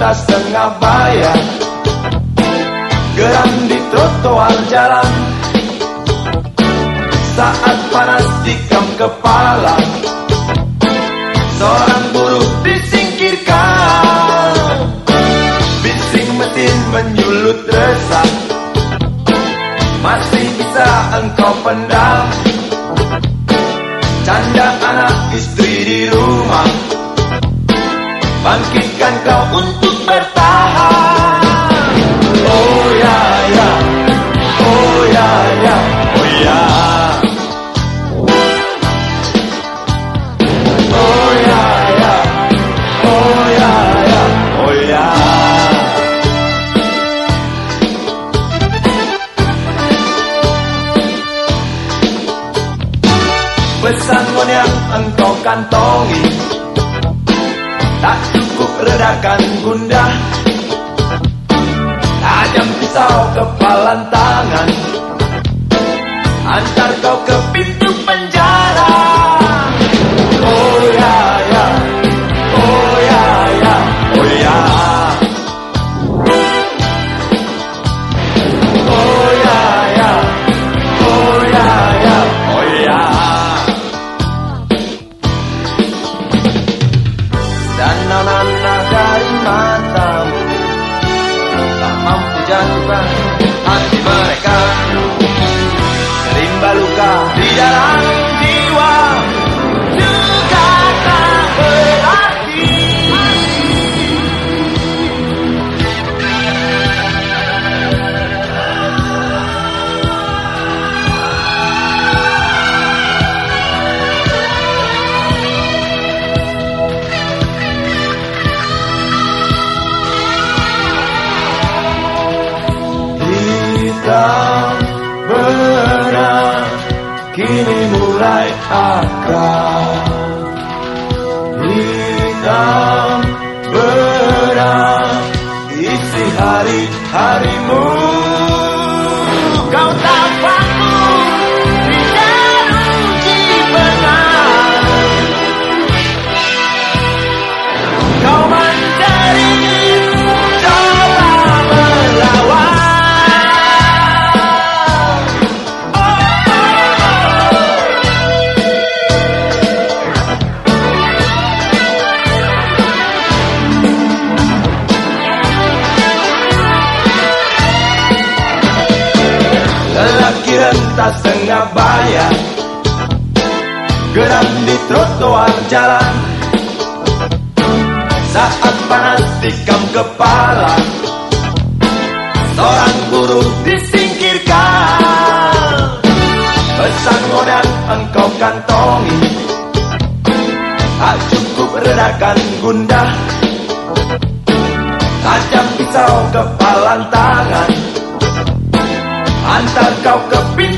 tas tengah bayar. Geram di trotoar jalan. Saat panas tikam kepala. Seorang buruh disingkirkan. Bising mesin menyulut resah. Masih bisa engkau pendam untuk bertahan. Oh ya ya. Oh ya ya. Oh ya. Oh ya ya. Oh ya ya. Oh ya. Pesangon yang engkau kantongi. Tak redakan gundah Tajam pisau kepalan tangan. Antar kau ke pintu kini mulai akrab. Hitam berat isi hari-harimu Geram di trotoar jalan. Saat panas tikam kepala. Seorang buruh disingkirkan. Pesan modal engkau kantongi. Tak cukup redakan gundah. Tajam pisau kepalan tangan. Antar kau ke pintu